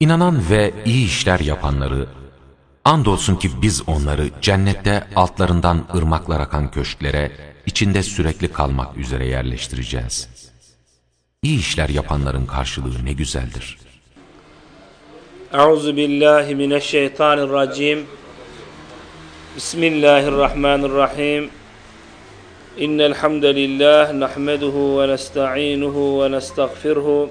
İnanan ve iyi işler yapanları, andolsun ki biz onları cennette altlarından ırmaklar akan köşklere, içinde sürekli kalmak üzere yerleştireceğiz. İyi işler yapanların karşılığı ne güzeldir. Euzu billahi mineşşeytanirracim. Bismillahirrahmanirrahim. İnnel hamdelellahi nahmeduhu ve nestainuhu ve nestağfiruhu.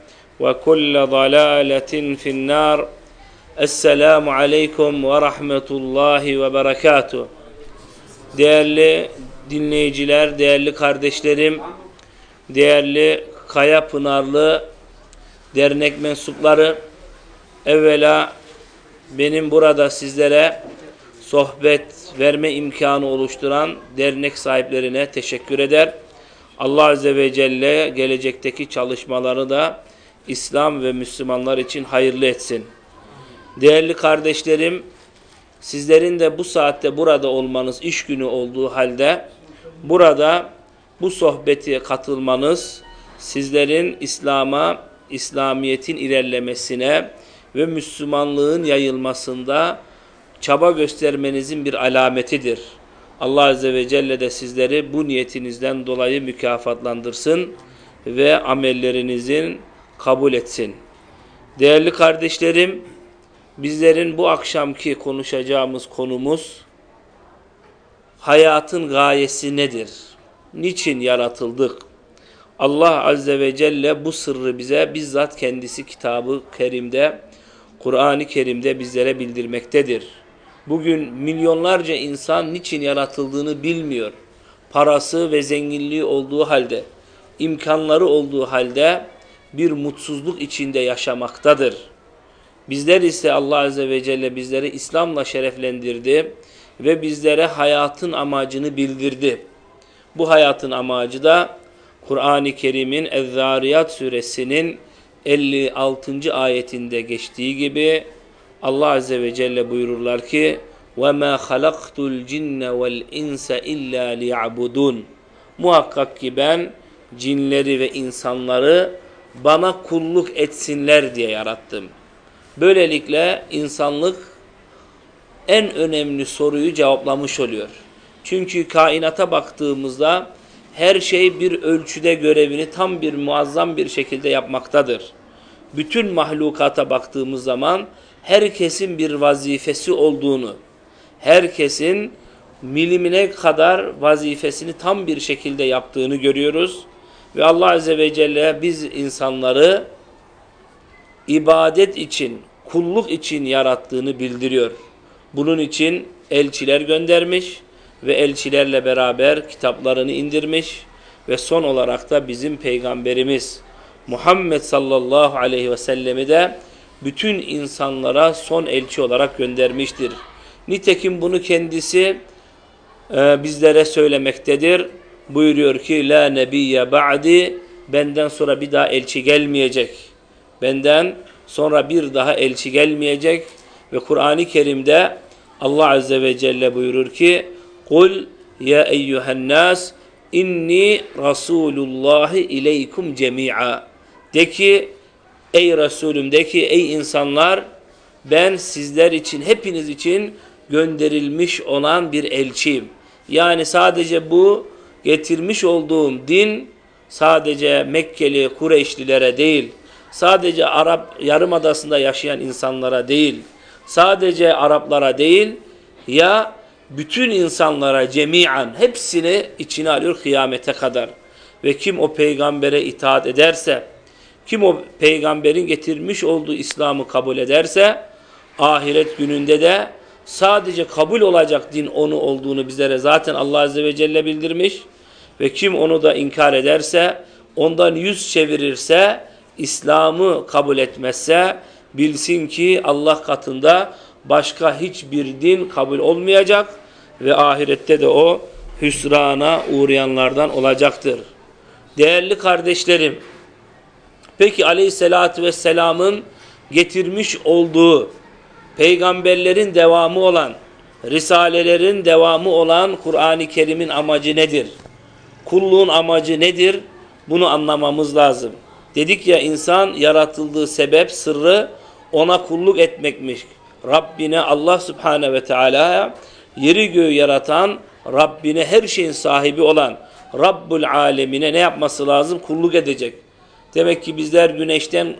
وكل ضلالة في النار السلام عليكم ورحمة الله وبركاته Değerli dinleyiciler, değerli kardeşlerim, değerli Kaya Pınarlı dernek mensupları, evvela benim burada sizlere sohbet verme imkanı oluşturan dernek sahiplerine teşekkür eder. Allah Azze ve Celle gelecekteki çalışmaları da İslam ve Müslümanlar için hayırlı etsin. Değerli kardeşlerim, sizlerin de bu saatte burada olmanız iş günü olduğu halde burada bu sohbeti katılmanız sizlerin İslam'a, İslamiyet'in ilerlemesine ve Müslümanlığın yayılmasında çaba göstermenizin bir alametidir. Allah Azze ve Celle de sizleri bu niyetinizden dolayı mükafatlandırsın ve amellerinizin kabul etsin. Değerli kardeşlerim, bizlerin bu akşamki konuşacağımız konumuz hayatın gayesi nedir? Niçin yaratıldık? Allah Azze ve Celle bu sırrı bize bizzat kendisi kitabı kerimde, Kur'an-ı Kerim'de bizlere bildirmektedir. Bugün milyonlarca insan niçin yaratıldığını bilmiyor. Parası ve zenginliği olduğu halde, imkanları olduğu halde bir mutsuzluk içinde yaşamaktadır. Bizler ise Allah Azze ve Celle bizleri İslam'la şereflendirdi ve bizlere hayatın amacını bildirdi. Bu hayatın amacı da Kur'an-ı Kerim'in Ez-Zariyat suresinin 56. ayetinde geçtiği gibi Allah Azze ve Celle buyururlar ki وَمَا خَلَقْتُ الْجِنَّ وَالْاِنْسَ اِلَّا لِيَعْبُدُونَ Muhakkak ki ben cinleri ve insanları bana kulluk etsinler diye yarattım. Böylelikle insanlık en önemli soruyu cevaplamış oluyor. Çünkü kainata baktığımızda her şey bir ölçüde görevini tam bir muazzam bir şekilde yapmaktadır. Bütün mahlukata baktığımız zaman herkesin bir vazifesi olduğunu, herkesin milimine kadar vazifesini tam bir şekilde yaptığını görüyoruz. Ve Allah Azze ve Celle biz insanları ibadet için, kulluk için yarattığını bildiriyor. Bunun için elçiler göndermiş ve elçilerle beraber kitaplarını indirmiş ve son olarak da bizim peygamberimiz Muhammed sallallahu aleyhi ve sellemi de bütün insanlara son elçi olarak göndermiştir. Nitekim bunu kendisi e, bizlere söylemektedir buyuruyor ki la nebiyye ba'di benden sonra bir daha elçi gelmeyecek. Benden sonra bir daha elçi gelmeyecek Ve Kur'an-ı Kerim'de Allah Azze ve Celle buyurur ki Kul ya eyyühen nas inni rasulullahi ileykum cemi'a. De ki ey Resulüm de ki ey insanlar ben sizler için hepiniz için gönderilmiş olan bir elçiyim. Yani sadece bu getirmiş olduğum din sadece Mekkeli Kureyşlilere değil, sadece Arap Yarımadası'nda yaşayan insanlara değil, sadece Araplara değil ya bütün insanlara cemiyen hepsini içine alıyor kıyamete kadar. Ve kim o peygambere itaat ederse, kim o peygamberin getirmiş olduğu İslam'ı kabul ederse, ahiret gününde de sadece kabul olacak din onu olduğunu bizlere zaten Allah Azze ve Celle bildirmiş. Ve kim onu da inkar ederse, ondan yüz çevirirse, İslam'ı kabul etmezse, bilsin ki Allah katında başka hiçbir din kabul olmayacak ve ahirette de o hüsrana uğrayanlardan olacaktır. Değerli kardeşlerim, peki aleyhissalatü vesselamın getirmiş olduğu peygamberlerin devamı olan, risalelerin devamı olan Kur'an-ı Kerim'in amacı nedir? Kulluğun amacı nedir? Bunu anlamamız lazım. Dedik ya insan yaratıldığı sebep, sırrı ona kulluk etmekmiş. Rabbine Allah Subhane ve Teala'ya yeri göğü yaratan, Rabbine her şeyin sahibi olan Rabbul Alemine ne yapması lazım? Kulluk edecek. Demek ki bizler güneşten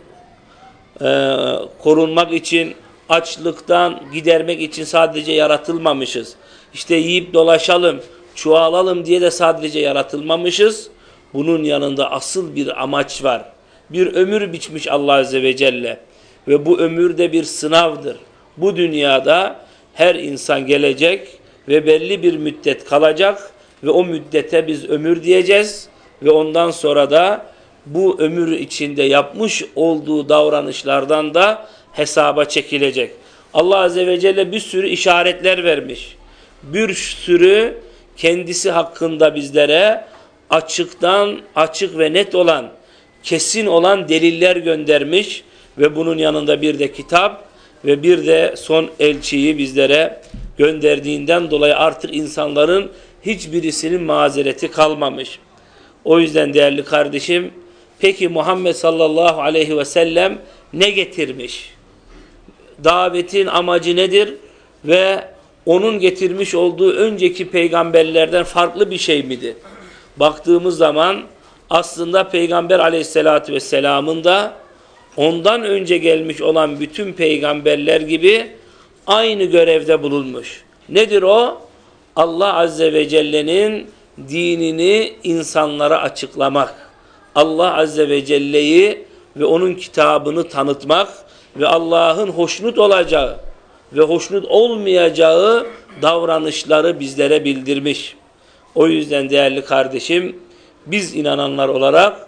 e, korunmak için, açlıktan gidermek için sadece yaratılmamışız. İşte yiyip dolaşalım, çoğalalım diye de sadece yaratılmamışız. Bunun yanında asıl bir amaç var. Bir ömür biçmiş Allah Azze ve Celle. Ve bu ömür de bir sınavdır. Bu dünyada her insan gelecek ve belli bir müddet kalacak ve o müddete biz ömür diyeceğiz ve ondan sonra da bu ömür içinde yapmış olduğu davranışlardan da hesaba çekilecek. Allah Azze ve Celle bir sürü işaretler vermiş. Bir sürü kendisi hakkında bizlere açıktan açık ve net olan kesin olan deliller göndermiş ve bunun yanında bir de kitap ve bir de son elçiyi bizlere gönderdiğinden dolayı artık insanların hiçbirisinin mazereti kalmamış. O yüzden değerli kardeşim peki Muhammed sallallahu aleyhi ve sellem ne getirmiş? Davetin amacı nedir? Ve onun getirmiş olduğu önceki peygamberlerden farklı bir şey miydi? Baktığımız zaman aslında Peygamber aleyhissalatü vesselamın da ondan önce gelmiş olan bütün peygamberler gibi aynı görevde bulunmuş. Nedir o? Allah Azze ve Celle'nin dinini insanlara açıklamak. Allah Azze ve Celle'yi ve onun kitabını tanıtmak ve Allah'ın hoşnut olacağı ve hoşnut olmayacağı davranışları bizlere bildirmiş. O yüzden değerli kardeşim biz inananlar olarak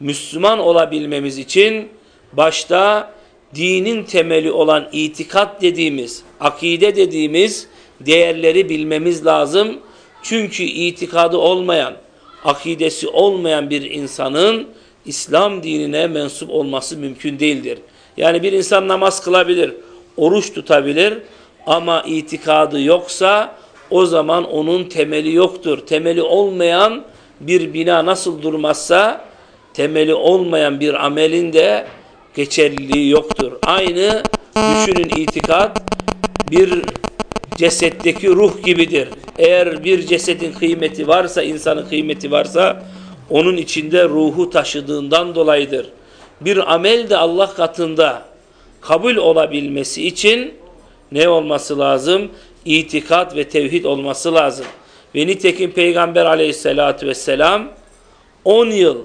Müslüman olabilmemiz için başta dinin temeli olan itikat dediğimiz, akide dediğimiz değerleri bilmemiz lazım. Çünkü itikadı olmayan, akidesi olmayan bir insanın İslam dinine mensup olması mümkün değildir. Yani bir insan namaz kılabilir, oruç tutabilir ama itikadı yoksa o zaman onun temeli yoktur. Temeli olmayan bir bina nasıl durmazsa temeli olmayan bir amelin de geçerliliği yoktur. Aynı düşünün itikat bir cesetteki ruh gibidir. Eğer bir cesedin kıymeti varsa, insanın kıymeti varsa onun içinde ruhu taşıdığından dolayıdır. Bir amel de Allah katında kabul olabilmesi için ne olması lazım? İtikat ve tevhid olması lazım. Ve nitekim Peygamber aleyhissalatü vesselam 10 yıl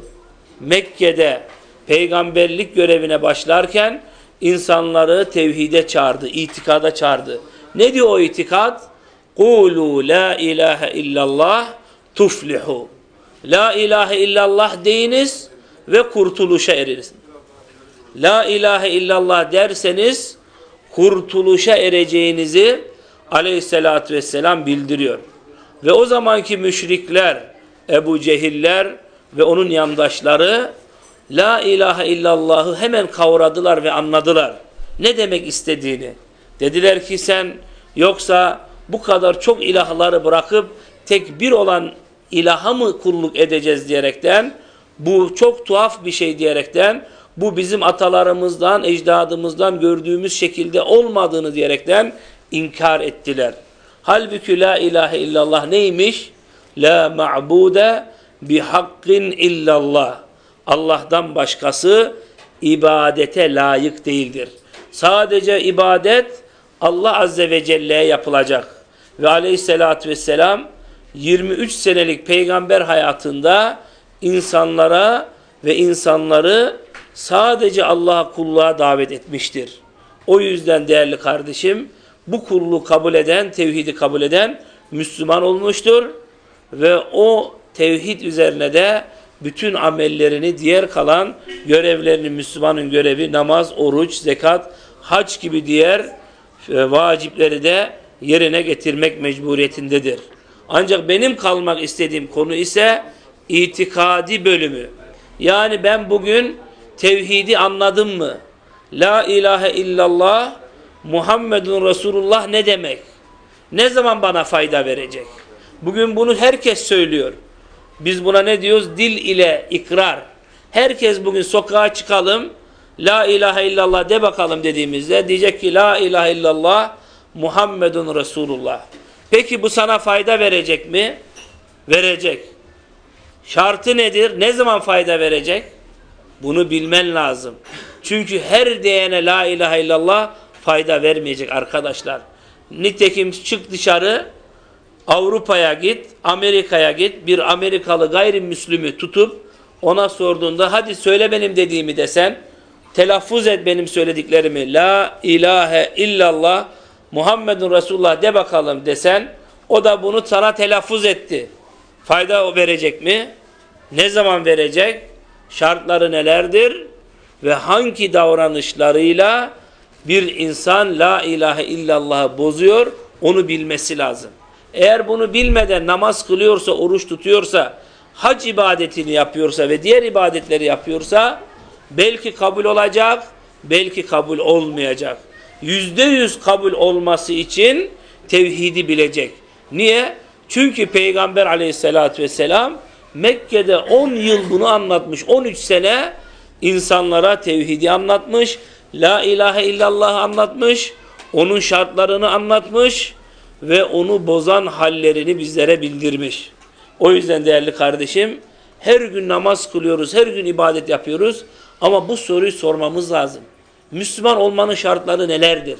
Mekke'de peygamberlik görevine başlarken insanları tevhide çağırdı, itikada çağırdı. Ne diyor o itikat? Kulu la ilahe illallah tuflihu. La ilahe illallah deyiniz ve kurtuluşa eriniz. La ilahe illallah derseniz kurtuluşa ereceğinizi aleyhissalatü vesselam bildiriyor. Ve o zamanki müşrikler, Ebu Cehiller ve onun yandaşları La ilahe illallahı hemen kavradılar ve anladılar. Ne demek istediğini. Dediler ki sen yoksa bu kadar çok ilahları bırakıp tek bir olan ilaha mı kulluk edeceğiz diyerekten bu çok tuhaf bir şey diyerekten bu bizim atalarımızdan, ecdadımızdan gördüğümüz şekilde olmadığını diyerekten inkar ettiler. Halbuki la ilahe illallah neymiş? La ma'bude bihakkin illallah. Allah'tan başkası ibadete layık değildir. Sadece ibadet Allah Azze ve Celle'ye yapılacak. Ve aleyhissalatü vesselam 23 senelik peygamber hayatında insanlara ve insanları sadece Allah'a kulluğa davet etmiştir. O yüzden değerli kardeşim bu kulluğu kabul eden, tevhidi kabul eden Müslüman olmuştur ve o tevhid üzerine de bütün amellerini diğer kalan görevlerini Müslümanın görevi namaz, oruç, zekat, hac gibi diğer e, vacipleri de yerine getirmek mecburiyetindedir. Ancak benim kalmak istediğim konu ise itikadi bölümü. Yani ben bugün tevhidi anladım mı? La ilahe illallah Muhammedun Resulullah ne demek? Ne zaman bana fayda verecek? Bugün bunu herkes söylüyor. Biz buna ne diyoruz? Dil ile ikrar. Herkes bugün sokağa çıkalım. La ilahe illallah de bakalım dediğimizde diyecek ki La ilahe illallah Muhammedun Resulullah. Peki bu sana fayda verecek mi? Verecek. Şartı nedir? Ne zaman fayda verecek? Bunu bilmen lazım. Çünkü her diyene la ilahe illallah fayda vermeyecek arkadaşlar. Nitekim çık dışarı Avrupa'ya git, Amerika'ya git. Bir Amerikalı gayrimüslimi tutup ona sorduğunda hadi söyle benim dediğimi desen telaffuz et benim söylediklerimi. La ilahe illallah Muhammedun Resulullah de bakalım desen o da bunu sana telaffuz etti. Fayda verecek mi? Ne zaman verecek? Şartları nelerdir? Ve hangi davranışlarıyla bir insan la ilahe illallah'ı bozuyor onu bilmesi lazım. Eğer bunu bilmeden namaz kılıyorsa, oruç tutuyorsa, hac ibadetini yapıyorsa ve diğer ibadetleri yapıyorsa belki kabul olacak, belki kabul olmayacak. Yüzde yüz kabul olması için tevhidi bilecek. Niye? Çünkü Peygamber aleyhissalatü vesselam Mekke'de 10 yıl bunu anlatmış. 13 sene insanlara tevhidi anlatmış. La ilahe illallah anlatmış. Onun şartlarını anlatmış. Ve onu bozan hallerini bizlere bildirmiş. O yüzden değerli kardeşim her gün namaz kılıyoruz, her gün ibadet yapıyoruz. Ama bu soruyu sormamız lazım. Müslüman olmanın şartları nelerdir?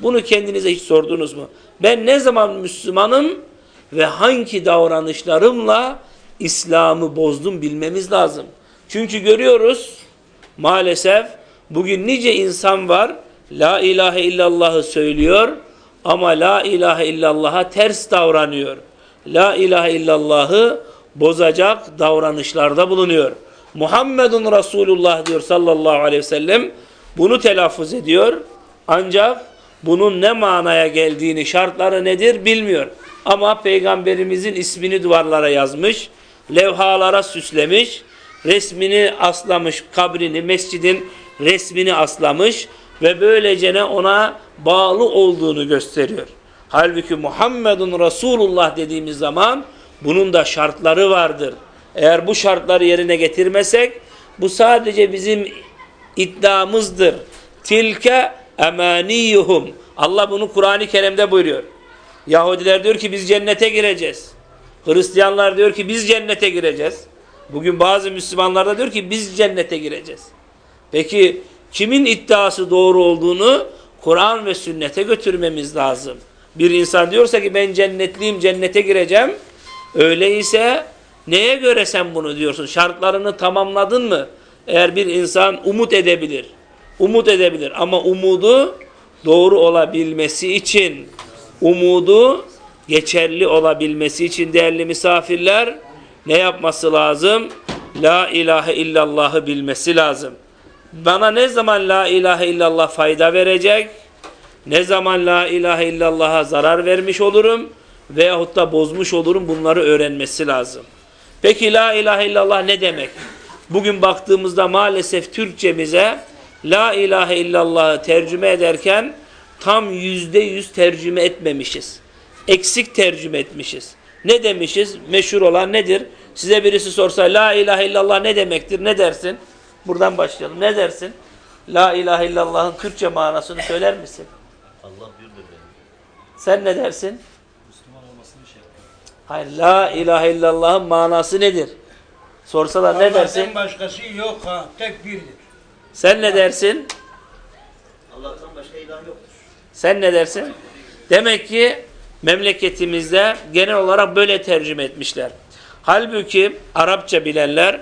Bunu kendinize hiç sordunuz mu? Ben ne zaman Müslümanım ve hangi davranışlarımla İslam'ı bozdum bilmemiz lazım. Çünkü görüyoruz maalesef bugün nice insan var La ilahe illallah'ı söylüyor ama La ilahe illallah'a ters davranıyor. La ilahe illallah'ı bozacak davranışlarda bulunuyor. Muhammedun Resulullah diyor sallallahu aleyhi ve sellem bunu telaffuz ediyor. Ancak bunun ne manaya geldiğini, şartları nedir bilmiyor. Ama peygamberimizin ismini duvarlara yazmış, levhalara süslemiş, resmini aslamış, kabrini, mescidin resmini aslamış ve böylece ona bağlı olduğunu gösteriyor. Halbuki Muhammedun Resulullah dediğimiz zaman bunun da şartları vardır. Eğer bu şartları yerine getirmesek bu sadece bizim iddiamızdır. Tilke emaniyuhum. Allah bunu Kur'an-ı Kerim'de buyuruyor. Yahudiler diyor ki biz cennete gireceğiz. Hristiyanlar diyor ki biz cennete gireceğiz. Bugün bazı Müslümanlar da diyor ki biz cennete gireceğiz. Peki kimin iddiası doğru olduğunu Kur'an ve sünnete götürmemiz lazım. Bir insan diyorsa ki ben cennetliyim cennete gireceğim. Öyleyse neye göre sen bunu diyorsun? Şartlarını tamamladın mı? Eğer bir insan umut edebilir. Umut edebilir ama umudu doğru olabilmesi için umudu geçerli olabilmesi için değerli misafirler ne yapması lazım? La ilahe illallah'ı bilmesi lazım. Bana ne zaman la ilahe illallah fayda verecek? Ne zaman la ilahe illallah'a zarar vermiş olurum? Veyahut da bozmuş olurum bunları öğrenmesi lazım. Peki la ilahe illallah ne demek? Bugün baktığımızda maalesef Türkçemize la ilahe illallah'ı tercüme ederken tam yüzde yüz tercüme etmemişiz. Eksik tercüme etmişiz. Ne demişiz? Meşhur olan nedir? Size birisi sorsa La ilahe illallah ne demektir? Ne dersin? Buradan başlayalım. Ne dersin? La ilahe illallah'ın Türkçe manasını söyler misin? Allah birdir. Sen ne dersin? Müslüman olmasını şey. Hayır. La ilahe illallah'ın manası nedir? Sorsalar ne dersin? Allah'tan başkası yok ha. Tek birdir. Sen ne dersin? Allah'tan başka ilah yoktur. Sen ne dersin? Demek ki memleketimizde genel olarak böyle tercüme etmişler. Halbuki Arapça bilenler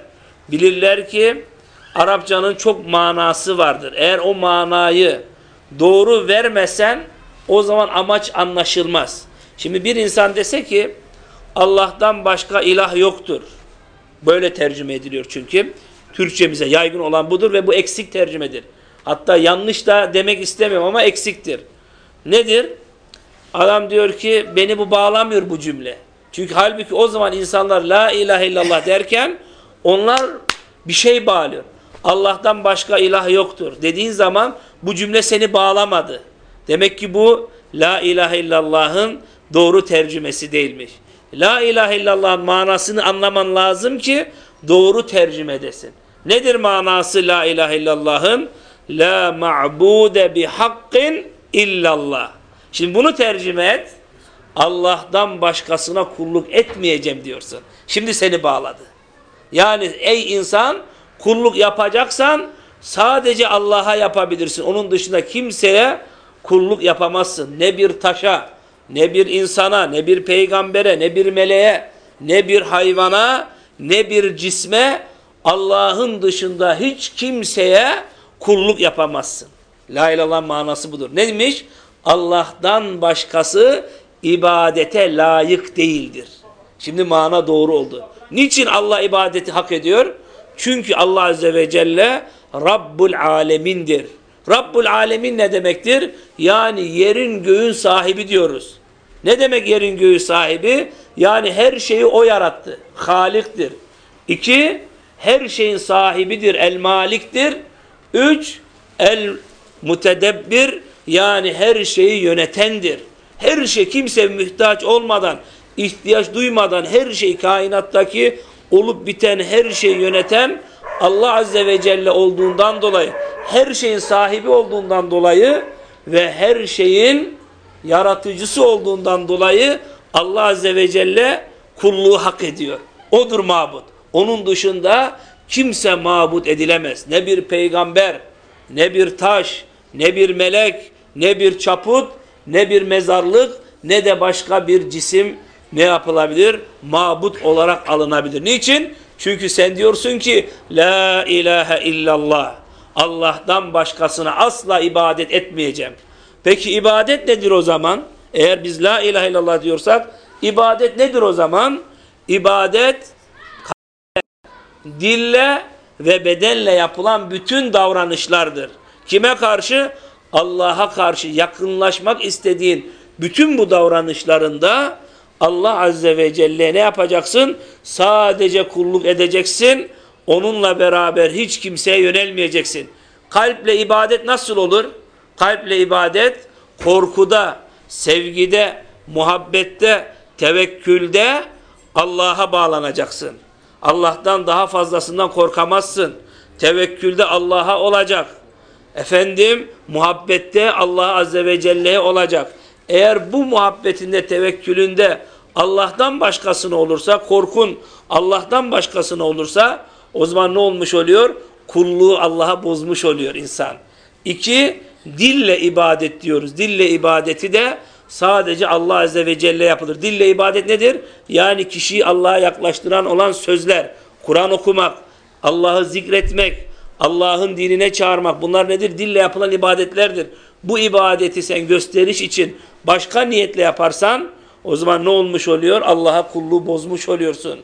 bilirler ki Arapçanın çok manası vardır. Eğer o manayı doğru vermesen o zaman amaç anlaşılmaz. Şimdi bir insan dese ki Allah'tan başka ilah yoktur. Böyle tercüme ediliyor çünkü. Türkçemize yaygın olan budur ve bu eksik tercümedir. Hatta yanlış da demek istemiyorum ama eksiktir. Nedir? Adam diyor ki beni bu bağlamıyor bu cümle. Çünkü halbuki o zaman insanlar la ilahe illallah derken onlar bir şey bağlıyor. Allah'tan başka ilah yoktur dediğin zaman bu cümle seni bağlamadı. Demek ki bu la ilahe illallah'ın doğru tercümesi değilmiş. La ilahe illallah'ın manasını anlaman lazım ki doğru tercüme edesin. Nedir manası la ilahe illallah'ın? La ma'bude bi hakkin illallah. Şimdi bunu tercüme et. Allah'tan başkasına kulluk etmeyeceğim diyorsun. Şimdi seni bağladı. Yani ey insan kulluk yapacaksan sadece Allah'a yapabilirsin. Onun dışında kimseye kulluk yapamazsın. Ne bir taşa, ne bir insana, ne bir peygambere, ne bir meleğe, ne bir hayvana, ne bir cisme Allah'ın dışında hiç kimseye kulluk yapamazsın. La ilallah manası budur. Neymiş? Allah'tan başkası ibadete layık değildir. Şimdi mana doğru oldu. Niçin Allah ibadeti hak ediyor? Çünkü Allah Azze ve Celle Rabbul Alemin'dir. Rabbul Alemin ne demektir? Yani yerin göğün sahibi diyoruz. Ne demek yerin göğü sahibi? Yani her şeyi o yarattı. Haliktir. İki, her şeyin sahibidir. El maliktir. Üç, el mutedebbir yani her şeyi yönetendir. Her şey kimse mühtaç olmadan, ihtiyaç duymadan her şey kainattaki olup biten her şeyi yöneten Allah Azze ve Celle olduğundan dolayı, her şeyin sahibi olduğundan dolayı ve her şeyin yaratıcısı olduğundan dolayı Allah Azze ve Celle kulluğu hak ediyor. Odur mabut. Onun dışında kimse mabut edilemez. Ne bir peygamber, ne bir taş, ne bir melek, ne bir çaput, ne bir mezarlık, ne de başka bir cisim ne yapılabilir? Mabut olarak alınabilir. Niçin? Çünkü sen diyorsun ki La ilahe illallah. Allah'tan başkasına asla ibadet etmeyeceğim. Peki ibadet nedir o zaman? Eğer biz La ilahe illallah diyorsak ibadet nedir o zaman? İbadet dille ve bedenle yapılan bütün davranışlardır. Kime karşı? Allah'a karşı yakınlaşmak istediğin bütün bu davranışlarında Allah Azze ve Celle ne yapacaksın? Sadece kulluk edeceksin. Onunla beraber hiç kimseye yönelmeyeceksin. Kalple ibadet nasıl olur? Kalple ibadet korkuda, sevgide, muhabbette, tevekkülde Allah'a bağlanacaksın. Allah'tan daha fazlasından korkamazsın. Tevekkülde Allah'a olacak. Efendim muhabbette Allah Azze ve Celle'ye olacak. Eğer bu muhabbetinde tevekkülünde Allah'tan başkasına olursa korkun Allah'tan başkasına olursa o zaman ne olmuş oluyor? Kulluğu Allah'a bozmuş oluyor insan. İki, dille ibadet diyoruz. Dille ibadeti de sadece Allah Azze ve Celle yapılır. Dille ibadet nedir? Yani kişiyi Allah'a yaklaştıran olan sözler. Kur'an okumak, Allah'ı zikretmek, Allah'ın dinine çağırmak. Bunlar nedir? Dille yapılan ibadetlerdir. Bu ibadeti sen gösteriş için başka niyetle yaparsan o zaman ne olmuş oluyor? Allah'a kulluğu bozmuş oluyorsun.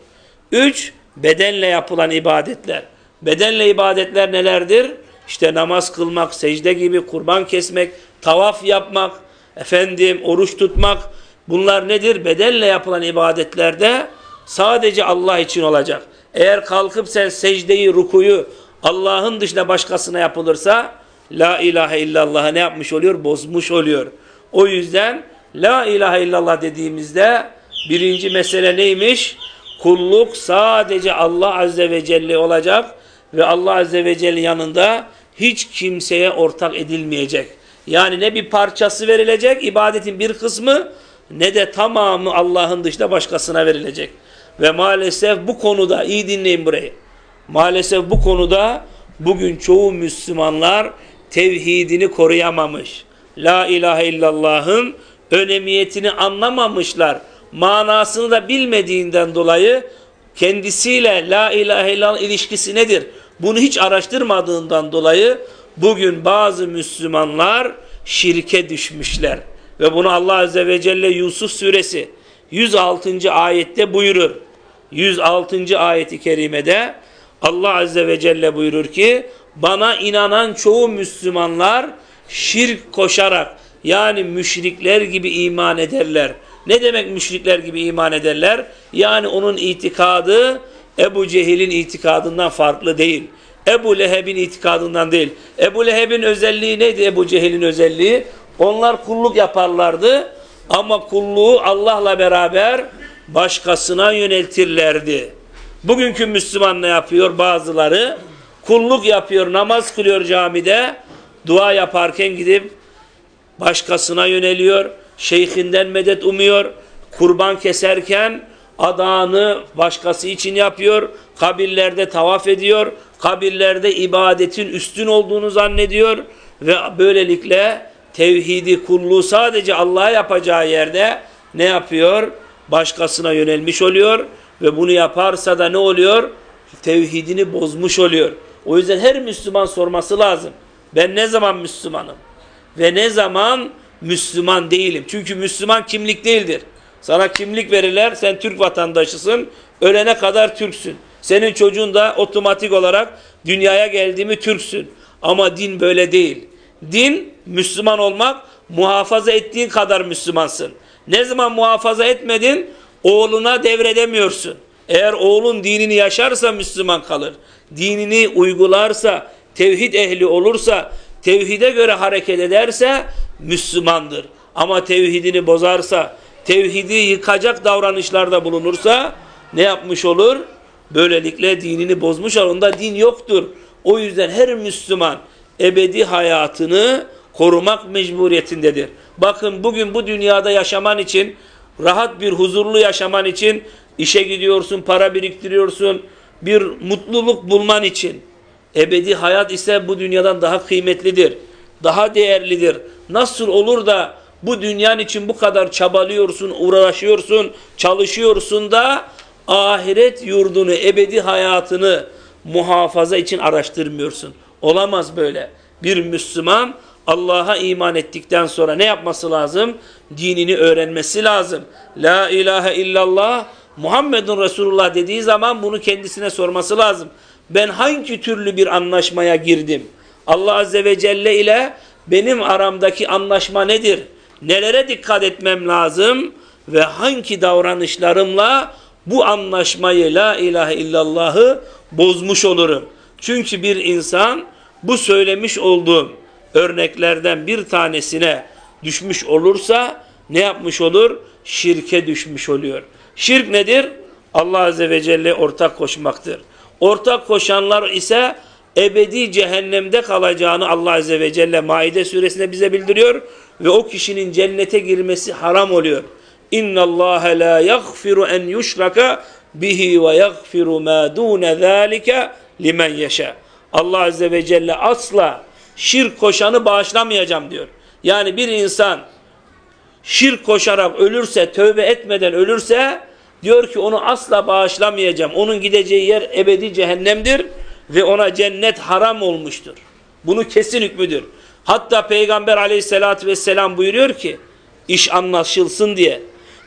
Üç, bedenle yapılan ibadetler. Bedenle ibadetler nelerdir? İşte namaz kılmak, secde gibi, kurban kesmek, tavaf yapmak, efendim oruç tutmak. Bunlar nedir? Bedenle yapılan ibadetlerde sadece Allah için olacak. Eğer kalkıp sen secdeyi, rukuyu Allah'ın dışında başkasına yapılırsa la ilahe illallah'ı ne yapmış oluyor? Bozmuş oluyor. O yüzden la ilahe illallah dediğimizde birinci mesele neymiş? Kulluk sadece Allah azze ve celle olacak ve Allah azze ve celle yanında hiç kimseye ortak edilmeyecek. Yani ne bir parçası verilecek ibadetin bir kısmı ne de tamamı Allah'ın dışında başkasına verilecek. Ve maalesef bu konuda iyi dinleyin burayı. Maalesef bu konuda bugün çoğu Müslümanlar tevhidini koruyamamış. La ilahe illallah'ın önemiyetini anlamamışlar. Manasını da bilmediğinden dolayı kendisiyle la ilahe illallah ilişkisi nedir? Bunu hiç araştırmadığından dolayı bugün bazı Müslümanlar şirke düşmüşler. Ve bunu Allah Azze ve Celle Yusuf suresi 106. ayette buyurur. 106. ayeti kerimede Allah Azze ve Celle buyurur ki bana inanan çoğu Müslümanlar şirk koşarak yani müşrikler gibi iman ederler. Ne demek müşrikler gibi iman ederler? Yani onun itikadı Ebu Cehil'in itikadından farklı değil. Ebu Leheb'in itikadından değil. Ebu Leheb'in özelliği neydi Ebu Cehil'in özelliği? Onlar kulluk yaparlardı ama kulluğu Allah'la beraber başkasına yöneltirlerdi. Bugünkü Müslüman ne yapıyor? Bazıları kulluk yapıyor, namaz kılıyor camide, dua yaparken gidip başkasına yöneliyor, şeyhinden medet umuyor, kurban keserken adağını başkası için yapıyor, kabirlerde tavaf ediyor, kabirlerde ibadetin üstün olduğunu zannediyor ve böylelikle tevhidi kulluğu sadece Allah'a yapacağı yerde ne yapıyor? Başkasına yönelmiş oluyor ve bunu yaparsa da ne oluyor? Tevhidini bozmuş oluyor. O yüzden her Müslüman sorması lazım. Ben ne zaman Müslümanım? Ve ne zaman Müslüman değilim? Çünkü Müslüman kimlik değildir. Sana kimlik verirler, sen Türk vatandaşısın, ölene kadar Türksün. Senin çocuğun da otomatik olarak dünyaya geldiğimi Türksün. Ama din böyle değil. Din, Müslüman olmak, muhafaza ettiğin kadar Müslümansın. Ne zaman muhafaza etmedin, oğluna devredemiyorsun. Eğer oğlun dinini yaşarsa Müslüman kalır. Dinini uygularsa, tevhid ehli olursa, tevhide göre hareket ederse Müslümandır. Ama tevhidini bozarsa, tevhidi yıkacak davranışlarda bulunursa ne yapmış olur? Böylelikle dinini bozmuş olur. Onda din yoktur. O yüzden her Müslüman ebedi hayatını korumak mecburiyetindedir. Bakın bugün bu dünyada yaşaman için, rahat bir huzurlu yaşaman için işe gidiyorsun, para biriktiriyorsun, bir mutluluk bulman için. Ebedi hayat ise bu dünyadan daha kıymetlidir, daha değerlidir. Nasıl olur da bu dünyanın için bu kadar çabalıyorsun, uğraşıyorsun, çalışıyorsun da ahiret yurdunu, ebedi hayatını muhafaza için araştırmıyorsun. Olamaz böyle. Bir Müslüman Allah'a iman ettikten sonra ne yapması lazım? Dinini öğrenmesi lazım. La ilahe illallah Muhammedun Resulullah dediği zaman bunu kendisine sorması lazım. Ben hangi türlü bir anlaşmaya girdim? Allah Azze ve Celle ile benim aramdaki anlaşma nedir? Nelere dikkat etmem lazım? Ve hangi davranışlarımla bu anlaşmayı la ilahe illallahı bozmuş olurum? Çünkü bir insan bu söylemiş olduğum örneklerden bir tanesine düşmüş olursa ne yapmış olur? Şirke düşmüş oluyor. Şirk nedir? Allah Azze ve Celle ortak koşmaktır. Ortak koşanlar ise ebedi cehennemde kalacağını Allah Azze ve Celle Maide suresinde bize bildiriyor ve o kişinin cennete girmesi haram oluyor. Allah la yaghfiru en yushraka bihi ve yaghfiru ma dun zalika limen yasha. Allah Azze ve Celle asla şirk koşanı bağışlamayacağım diyor. Yani bir insan şirk koşarak ölürse, tövbe etmeden ölürse diyor ki onu asla bağışlamayacağım. Onun gideceği yer ebedi cehennemdir ve ona cennet haram olmuştur. Bunu kesin hükmüdür. Hatta Peygamber aleyhissalatü vesselam buyuruyor ki iş anlaşılsın diye.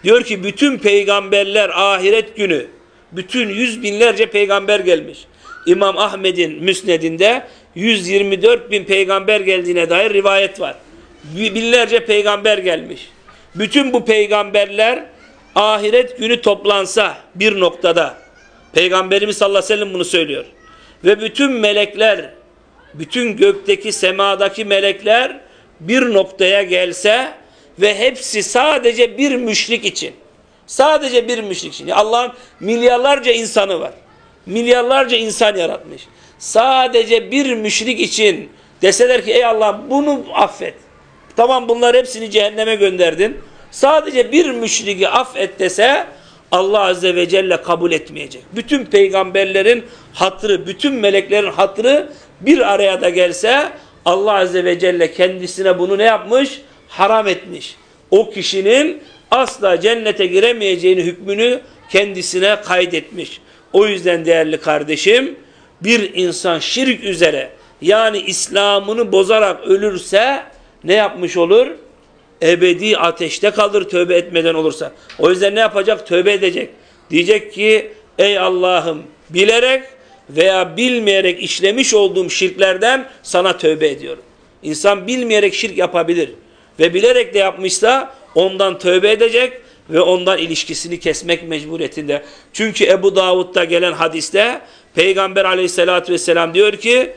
Diyor ki bütün peygamberler ahiret günü bütün yüz binlerce peygamber gelmiş. İmam Ahmet'in müsnedinde 124 bin peygamber geldiğine dair rivayet var. Binlerce peygamber gelmiş. Bütün bu peygamberler ahiret günü toplansa bir noktada. Peygamberimiz sallallahu aleyhi ve sellem bunu söylüyor. Ve bütün melekler bütün gökteki semadaki melekler bir noktaya gelse ve hepsi sadece bir müşrik için sadece bir müşrik için Allah'ın milyarlarca insanı var milyarlarca insan yaratmış sadece bir müşrik için deseler ki ey Allah bunu affet tamam bunlar hepsini cehenneme gönderdin sadece bir müşriki affet dese Allah Azze ve Celle kabul etmeyecek. Bütün peygamberlerin hatırı, bütün meleklerin hatırı bir araya da gelse Allah Azze ve Celle kendisine bunu ne yapmış? Haram etmiş. O kişinin asla cennete giremeyeceğini hükmünü kendisine kaydetmiş. O yüzden değerli kardeşim bir insan şirk üzere yani İslam'ını bozarak ölürse ne yapmış olur? ebedi ateşte kalır tövbe etmeden olursa. O yüzden ne yapacak? Tövbe edecek. Diyecek ki ey Allah'ım bilerek veya bilmeyerek işlemiş olduğum şirklerden sana tövbe ediyorum. İnsan bilmeyerek şirk yapabilir ve bilerek de yapmışsa ondan tövbe edecek ve ondan ilişkisini kesmek mecburiyetinde. Çünkü Ebu Davud'da gelen hadiste Peygamber aleyhissalatü vesselam diyor ki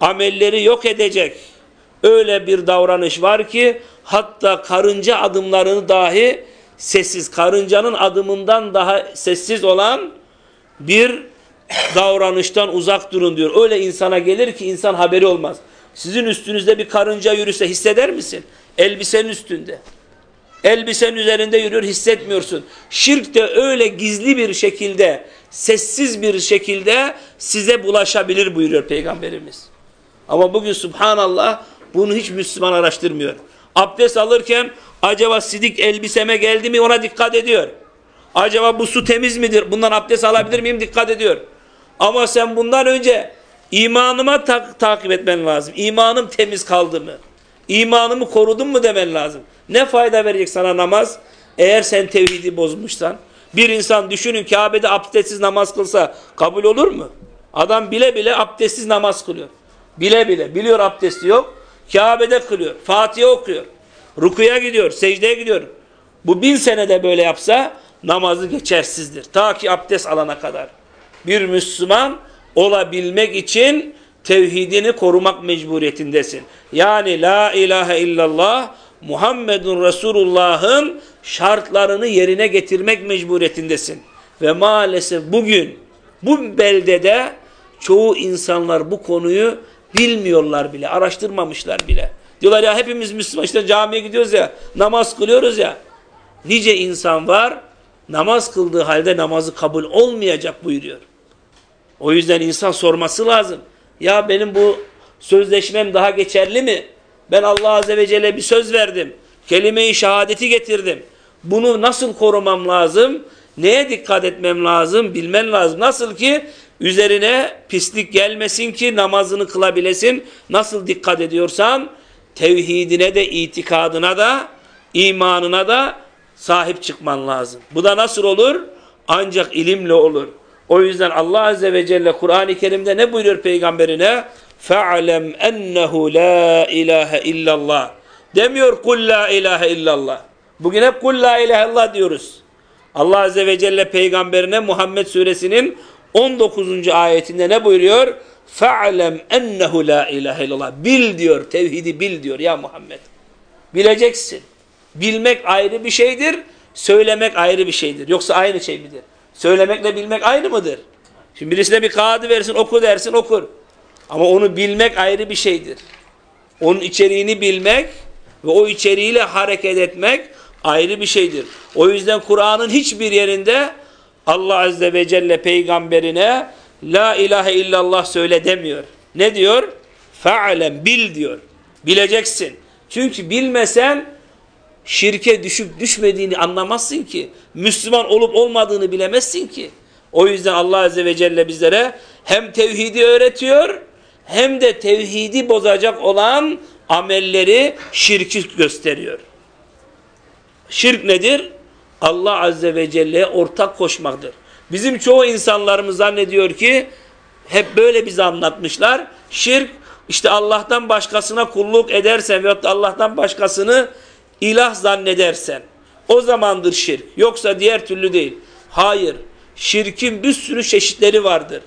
amelleri yok edecek öyle bir davranış var ki hatta karınca adımlarını dahi sessiz, karıncanın adımından daha sessiz olan bir davranıştan uzak durun diyor. Öyle insana gelir ki insan haberi olmaz. Sizin üstünüzde bir karınca yürüse hisseder misin? Elbisenin üstünde. Elbisenin üzerinde yürür hissetmiyorsun. Şirk de öyle gizli bir şekilde, sessiz bir şekilde size bulaşabilir buyuruyor Peygamberimiz. Ama bugün subhanallah bunu hiç Müslüman araştırmıyor. Abdest alırken acaba sidik elbiseme geldi mi ona dikkat ediyor. Acaba bu su temiz midir? Bundan abdest alabilir miyim? Dikkat ediyor. Ama sen bundan önce imanıma ta takip etmen lazım. İmanım temiz kaldı mı? İmanımı korudum mu demen lazım. Ne fayda verecek sana namaz? Eğer sen tevhidi bozmuşsan. Bir insan düşünün Kabe'de abdestsiz namaz kılsa kabul olur mu? Adam bile bile abdestsiz namaz kılıyor. Bile bile. Biliyor abdesti yok. Kabe'de kılıyor. Fatiha okuyor. Rukuya gidiyor. Secdeye gidiyor. Bu bin senede böyle yapsa namazı geçersizdir. Ta ki abdest alana kadar. Bir Müslüman olabilmek için tevhidini korumak mecburiyetindesin. Yani la ilahe illallah Muhammedun Resulullah'ın şartlarını yerine getirmek mecburiyetindesin. Ve maalesef bugün bu beldede çoğu insanlar bu konuyu bilmiyorlar bile, araştırmamışlar bile. Diyorlar ya hepimiz Müslüman işte camiye gidiyoruz ya, namaz kılıyoruz ya. Nice insan var, namaz kıldığı halde namazı kabul olmayacak buyuruyor. O yüzden insan sorması lazım. Ya benim bu sözleşmem daha geçerli mi? Ben Allah Azze ve Celle bir söz verdim. Kelime-i şehadeti getirdim. Bunu nasıl korumam lazım? Neye dikkat etmem lazım? Bilmen lazım. Nasıl ki üzerine pislik gelmesin ki namazını kılabilesin. Nasıl dikkat ediyorsan tevhidine de itikadına da imanına da sahip çıkman lazım. Bu da nasıl olur? Ancak ilimle olur. O yüzden Allah Azze ve Celle Kur'an-ı Kerim'de ne buyuruyor peygamberine? fe'alem ennehu la ilahe illallah. Demiyor kul la ilahe illallah. Bugün hep kul la ilahe illallah diyoruz. Allah Azze ve Celle peygamberine Muhammed suresinin 19. ayetinde ne buyuruyor? Fe'alem ennehu la ilahe illallah. Bil diyor, tevhidi bil diyor ya Muhammed. Bileceksin. Bilmek ayrı bir şeydir, söylemek ayrı bir şeydir. Yoksa aynı şey midir? Söylemekle bilmek aynı mıdır? Şimdi birisine bir kağıdı versin, oku dersin, okur. Ama onu bilmek ayrı bir şeydir. Onun içeriğini bilmek ve o içeriğiyle hareket etmek ayrı bir şeydir. O yüzden Kur'an'ın hiçbir yerinde Allah Azze ve Celle peygamberine La ilahe illallah söyle demiyor. Ne diyor? Fe'alem bil diyor. Bileceksin. Çünkü bilmesen şirke düşüp düşmediğini anlamazsın ki. Müslüman olup olmadığını bilemezsin ki. O yüzden Allah Azze ve Celle bizlere hem tevhidi öğretiyor hem de tevhidi bozacak olan amelleri şirki gösteriyor. Şirk nedir? Allah Azze ve Celle'ye ortak koşmaktır. Bizim çoğu insanlarımız zannediyor ki hep böyle bize anlatmışlar. Şirk işte Allah'tan başkasına kulluk edersen veyahut Allah'tan başkasını ilah zannedersen o zamandır şirk. Yoksa diğer türlü değil. Hayır. Şirkin bir sürü çeşitleri vardır.